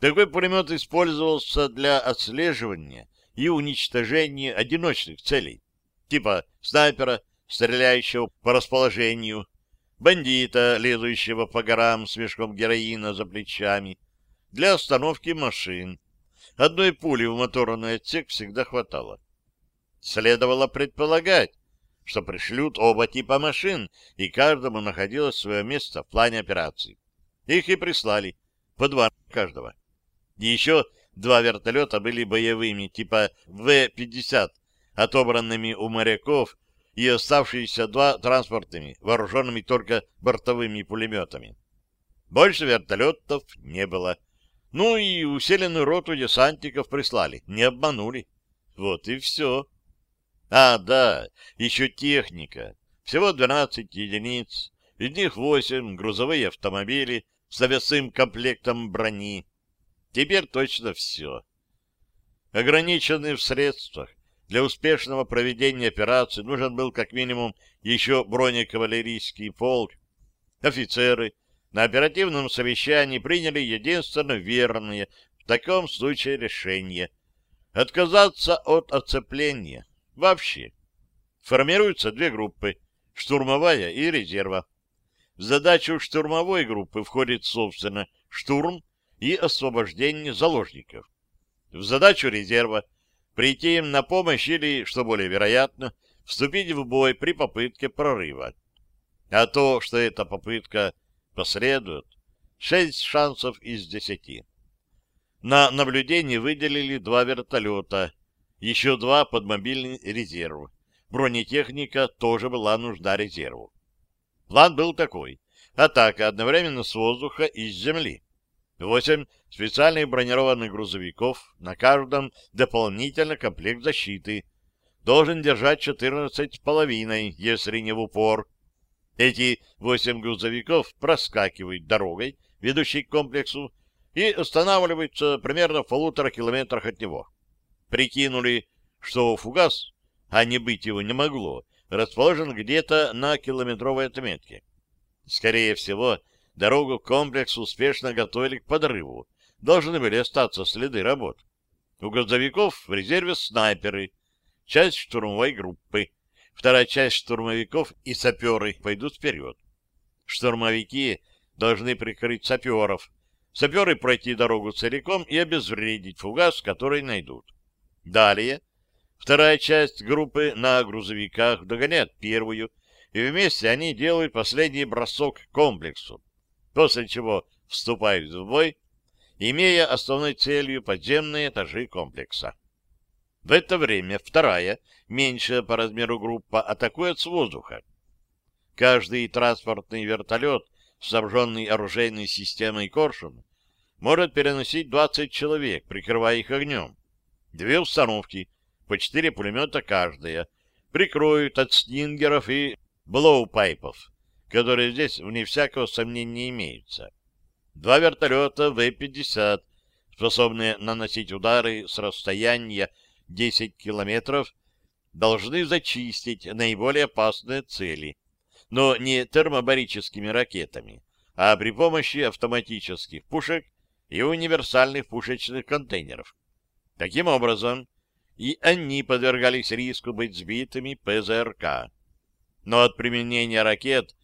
Такой пулемет использовался для отслеживания и уничтожения одиночных целей, типа снайпера, стреляющего по расположению, бандита, лезущего по горам с мешком героина за плечами, для остановки машин. Одной пули в моторный отсек всегда хватало. Следовало предполагать, что пришлют оба типа машин, и каждому находилось свое место в плане операции. Их и прислали, по два каждого. И еще два вертолета были боевыми, типа В-50, отобранными у моряков, и оставшиеся два транспортными, вооруженными только бортовыми пулеметами. Больше вертолетов не было. Ну и усиленную роту десантников прислали, не обманули. Вот и все. А, да, еще техника. Всего 12 единиц, из них 8 грузовые автомобили с навесным комплектом брони. Теперь точно все. Ограниченные в средствах, для успешного проведения операции нужен был как минимум еще бронекавалерийский полк. Офицеры на оперативном совещании приняли единственно верное в таком случае решение — отказаться от оцепления. Вообще. Формируются две группы — штурмовая и резерва. В задачу штурмовой группы входит, собственно, штурм и освобождение заложников. В задачу резерва — прийти им на помощь или, что более вероятно, вступить в бой при попытке прорыва. А то, что эта попытка последует, шесть шансов из десяти. На наблюдение выделили два вертолета — еще два под мобильный резерв. Бронетехника тоже была нужда резерву. План был такой. Атака одновременно с воздуха и с земли. Восемь специальных бронированных грузовиков, на каждом дополнительно комплект защиты. Должен держать четырнадцать с половиной, если не в упор. Эти восемь грузовиков проскакивают дорогой, ведущей к комплексу, и останавливаются примерно в полутора километрах от него прикинули, что фугас, а не быть его не могло, расположен где-то на километровой отметке. Скорее всего, дорогу к комплексу успешно готовили к подрыву. Должны были остаться следы работ. У грузовиков в резерве снайперы, часть штурмовой группы. Вторая часть штурмовиков и саперы пойдут вперед. Штурмовики должны прикрыть саперов. Саперы пройти дорогу целиком и обезвредить фугас, который найдут. Далее вторая часть группы на грузовиках догоняет первую, и вместе они делают последний бросок к комплексу, после чего вступают в бой, имея основной целью подземные этажи комплекса. В это время вторая, меньшая по размеру группа, атакует с воздуха. Каждый транспортный вертолет, снабженный оружейной системой «Коршун», может переносить 20 человек, прикрывая их огнем. Две установки, по четыре пулемета каждая, прикроют от стингеров и блоупайпов, которые здесь, вне всякого сомнения, имеются. Два вертолета В-50, способные наносить удары с расстояния 10 километров, должны зачистить наиболее опасные цели, но не термобарическими ракетами, а при помощи автоматических пушек и универсальных пушечных контейнеров. Таким образом, и они подвергались риску быть сбитыми ПЗРК. Но от применения ракет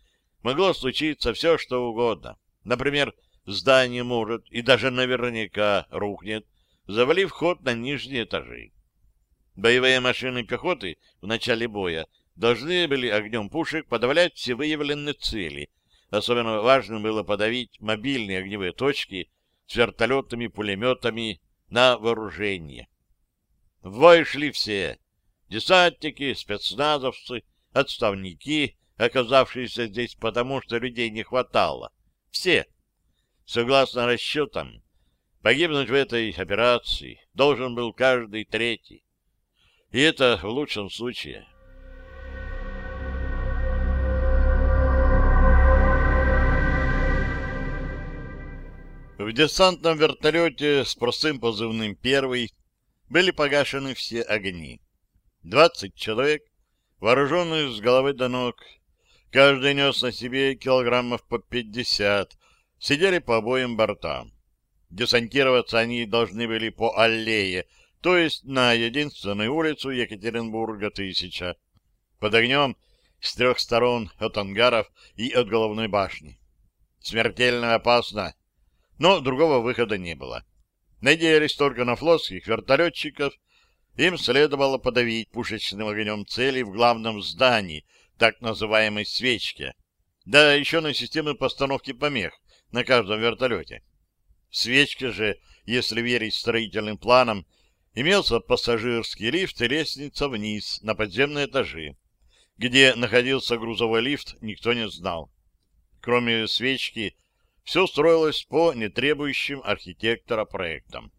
могло случиться все, что угодно. Например, здание может и даже наверняка рухнет, завалив ход на нижние этажи. Боевые машины пехоты в начале боя должны были огнем пушек подавлять все выявленные цели. Особенно важно было подавить мобильные огневые точки с вертолетами, пулеметами на вооружение. В бой шли все — десантники, спецназовцы, отставники, оказавшиеся здесь потому, что людей не хватало. Все. Согласно расчетам, погибнуть в этой операции должен был каждый третий. И это в лучшем случае. В десантном вертолете с простым позывным «Первый» были погашены все огни. Двадцать человек, вооруженные с головы до ног, каждый нес на себе килограммов по пятьдесят, сидели по обоим бортам. Десантироваться они должны были по аллее, то есть на единственную улицу Екатеринбурга-1000, под огнем с трех сторон от ангаров и от головной башни. Смертельно опасно, но другого выхода не было. Надеялись только на флотских вертолетчиков, им следовало подавить пушечным огнем цели в главном здании, так называемой «свечке», да еще на системы постановки помех на каждом вертолете. В «свечке» же, если верить строительным планам, имелся пассажирский лифт и лестница вниз на подземные этажи. Где находился грузовой лифт, никто не знал. Кроме свечки, все строилось по нетребующим архитектора проектам.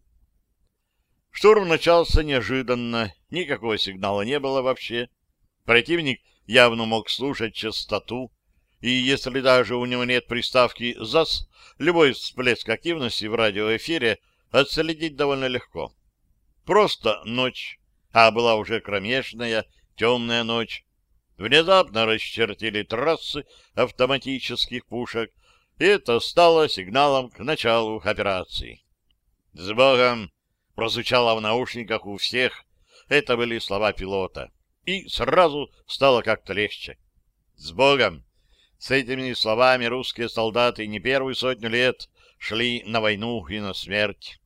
Штурм начался неожиданно, никакого сигнала не было вообще. Противник явно мог слушать частоту, и если даже у него нет приставки «ЗАС», любой всплеск активности в радиоэфире отследить довольно легко. Просто ночь, а была уже кромешная, темная ночь. Внезапно расчертили трассы автоматических пушек, и это стало сигналом к началу операции. «С Богом!» — прозвучало в наушниках у всех. Это были слова пилота. И сразу стало как-то легче. «С Богом!» С этими словами русские солдаты не первую сотню лет шли на войну и на смерть.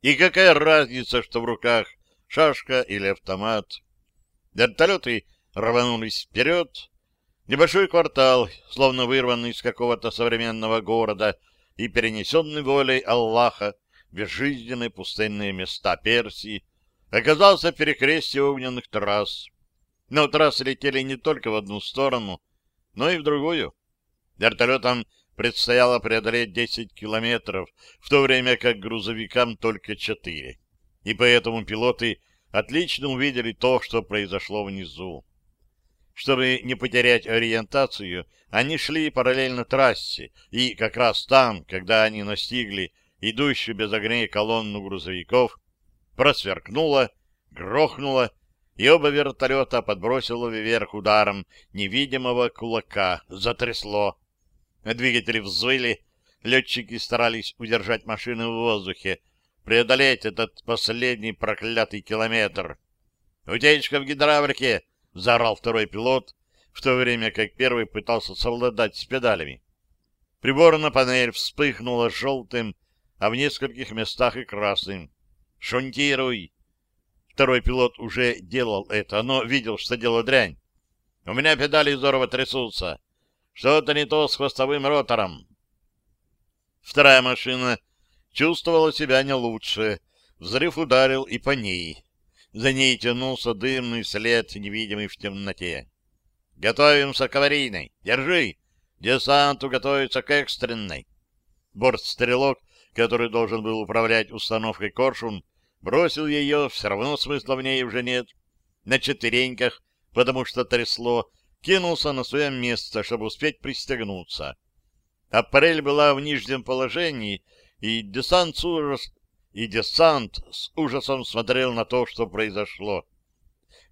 И какая разница, что в руках шашка или автомат? Вертолеты рванулись вперед, Небольшой квартал, словно вырванный из какого-то современного города и перенесенный волей Аллаха в безжизненные пустынные места Персии, оказался в перекрестии огненных трасс. Но трассы летели не только в одну сторону, но и в другую. Вертолетам предстояло преодолеть 10 километров, в то время как грузовикам только 4. И поэтому пилоты отлично увидели то, что произошло внизу. Чтобы не потерять ориентацию, они шли параллельно трассе, и как раз там, когда они настигли идущую без огней колонну грузовиков, просверкнуло, грохнуло, и оба вертолета подбросило вверх ударом невидимого кулака, затрясло. Двигатели взвыли, летчики старались удержать машины в воздухе, преодолеть этот последний проклятый километр. «Утечка в гидравлике!» — заорал второй пилот, в то время как первый пытался совладать с педалями. Приборная панель вспыхнула желтым, а в нескольких местах и красным. «Шунтируй!» Второй пилот уже делал это, но видел, что дело дрянь. «У меня педали здорово трясутся. Что-то не то с хвостовым ротором». Вторая машина чувствовала себя не лучше. Взрыв ударил и по ней. За ней тянулся дымный след, невидимый в темноте. «Готовимся к аварийной! Держи! Десанту готовится к экстренной!» Борт-стрелок, который должен был управлять установкой «Коршун», бросил ее, все равно смысла в ней уже нет. На четвереньках, потому что трясло, кинулся на свое место, чтобы успеть пристегнуться. Аппарель была в нижнем положении, и десант с, ужас и десант с ужасом смотрел на то, что произошло.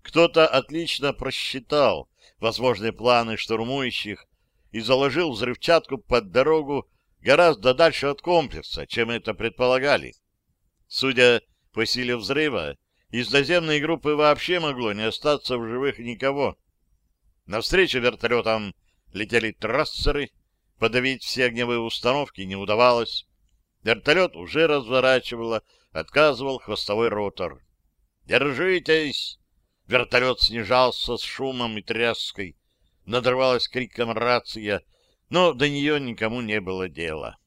Кто-то отлично просчитал возможные планы штурмующих и заложил взрывчатку под дорогу гораздо дальше от комплекса, чем это предполагали. Судя по силе взрыва, из наземной группы вообще могло не остаться в живых никого. Навстречу вертолетам летели трассеры, подавить все огневые установки не удавалось. Вертолет уже разворачивало, отказывал хвостовой ротор. «Держитесь!» Вертолет снижался с шумом и тряской. Надрывалась криком рация, но до нее никому не было дела.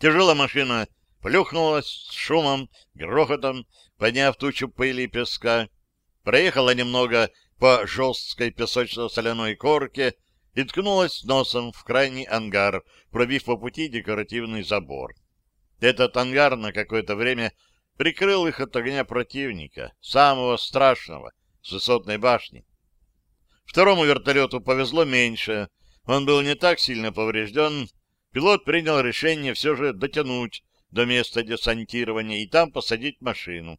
Тяжелая машина плюхнулась с шумом, грохотом, подняв тучу пыли и песка, проехала немного по жесткой песочно-соляной корке и ткнулась носом в крайний ангар, пробив по пути декоративный забор. Этот ангар на какое-то время прикрыл их от огня противника, самого страшного, с высотной башни. Второму вертолету повезло меньше, он был не так сильно поврежден, пилот принял решение все же дотянуть до места десантирования и там посадить машину.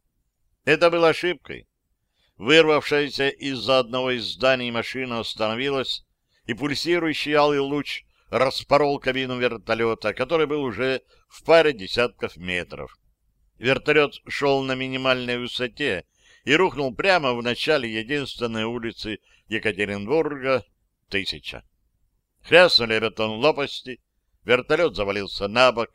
Это было ошибкой. Вырвавшаяся из-за одного из зданий машина остановилась, и пульсирующий алый луч распорол кабину вертолета, который был уже в паре десятков метров. Вертолет шел на минимальной высоте и рухнул прямо в начале единственной улицы Екатеринбурга, тысяча. Хряснули бетон лопасти, вертолет завалился на бок,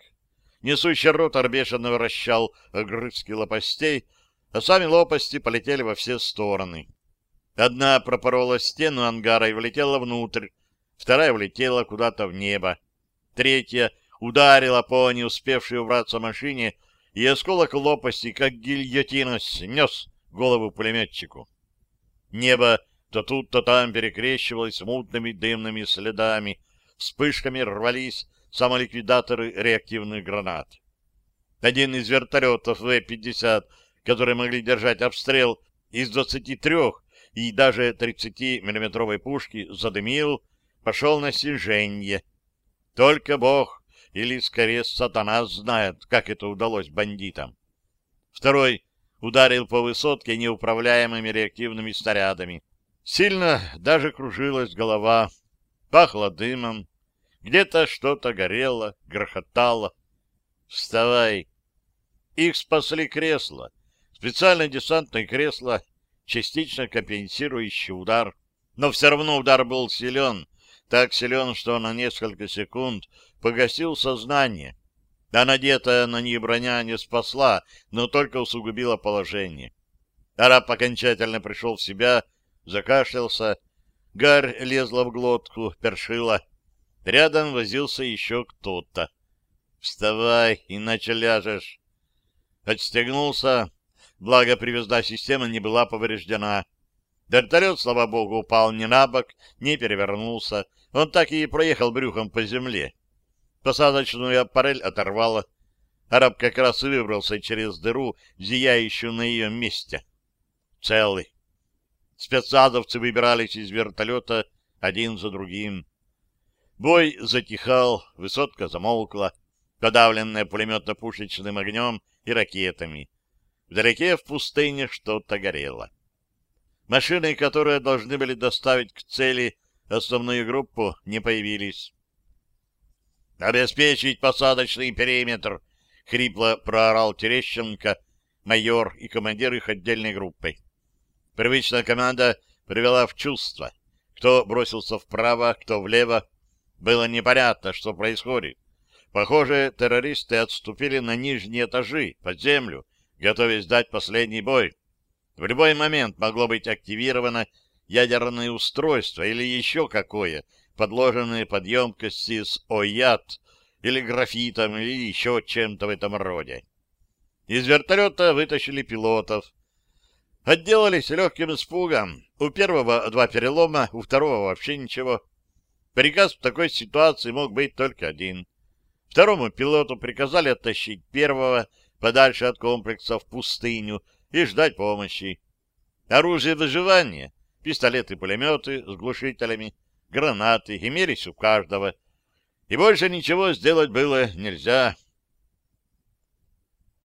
несущий ротор бешено вращал огрызки лопастей, а сами лопасти полетели во все стороны. Одна пропорола стену ангара и влетела внутрь, вторая влетела куда-то в небо, третья ударила по не успевшей убраться машине, и осколок лопасти, как гильотина, снес голову пулеметчику. Небо то тут, то там перекрещивалось мутными дымными следами, вспышками рвались самоликвидаторы реактивных гранат. Один из вертолетов В-50 которые могли держать обстрел из 23 и даже 30-миллиметровой пушки, задымил, пошел на снижение. Только Бог, или скорее сатана, знает, как это удалось бандитам. Второй ударил по высотке неуправляемыми реактивными снарядами. Сильно даже кружилась голова, пахло дымом, где-то что-то горело, грохотало. «Вставай!» Их спасли кресла, Специальное десантное кресло, частично компенсирующий удар. Но все равно удар был силен, так силен, что на несколько секунд погасил сознание. А надетая на них броня не спасла, но только усугубила положение. Араб окончательно пришел в себя, закашлялся, гарь лезла в глотку, першила. Рядом возился еще кто-то. «Вставай, иначе ляжешь». Отстегнулся, благо привязная система не была повреждена. Вертолет, слава богу, упал ни на бок, не перевернулся. Он так и проехал брюхом по земле. Посадочную аппарель оторвало. Араб как раз и выбрался через дыру, зияющую на ее месте. Целый. Спецназовцы выбирались из вертолета один за другим. Бой затихал, высотка замолкла, подавленная пулеметно-пушечным огнем и ракетами. Вдалеке в пустыне что-то горело. Машины, которые должны были доставить к цели основную группу, не появились. «Обеспечить посадочный периметр!» — хрипло проорал Терещенко, майор и командир их отдельной группы. Привычная команда привела в чувство. Кто бросился вправо, кто влево. Было непонятно, что происходит. Похоже, террористы отступили на нижние этажи, под землю, готовясь дать последний бой. В любой момент могло быть активировано ядерное устройство или еще какое, подложенное под емкости с ОЯД или графитом или еще чем-то в этом роде. Из вертолета вытащили пилотов. Отделались легким испугом. У первого два перелома, у второго вообще ничего. Приказ в такой ситуации мог быть только один. Второму пилоту приказали оттащить первого, подальше от комплекса в пустыню и ждать помощи. Оружие выживания, пистолеты-пулеметы с глушителями, гранаты имелись у каждого. И больше ничего сделать было нельзя.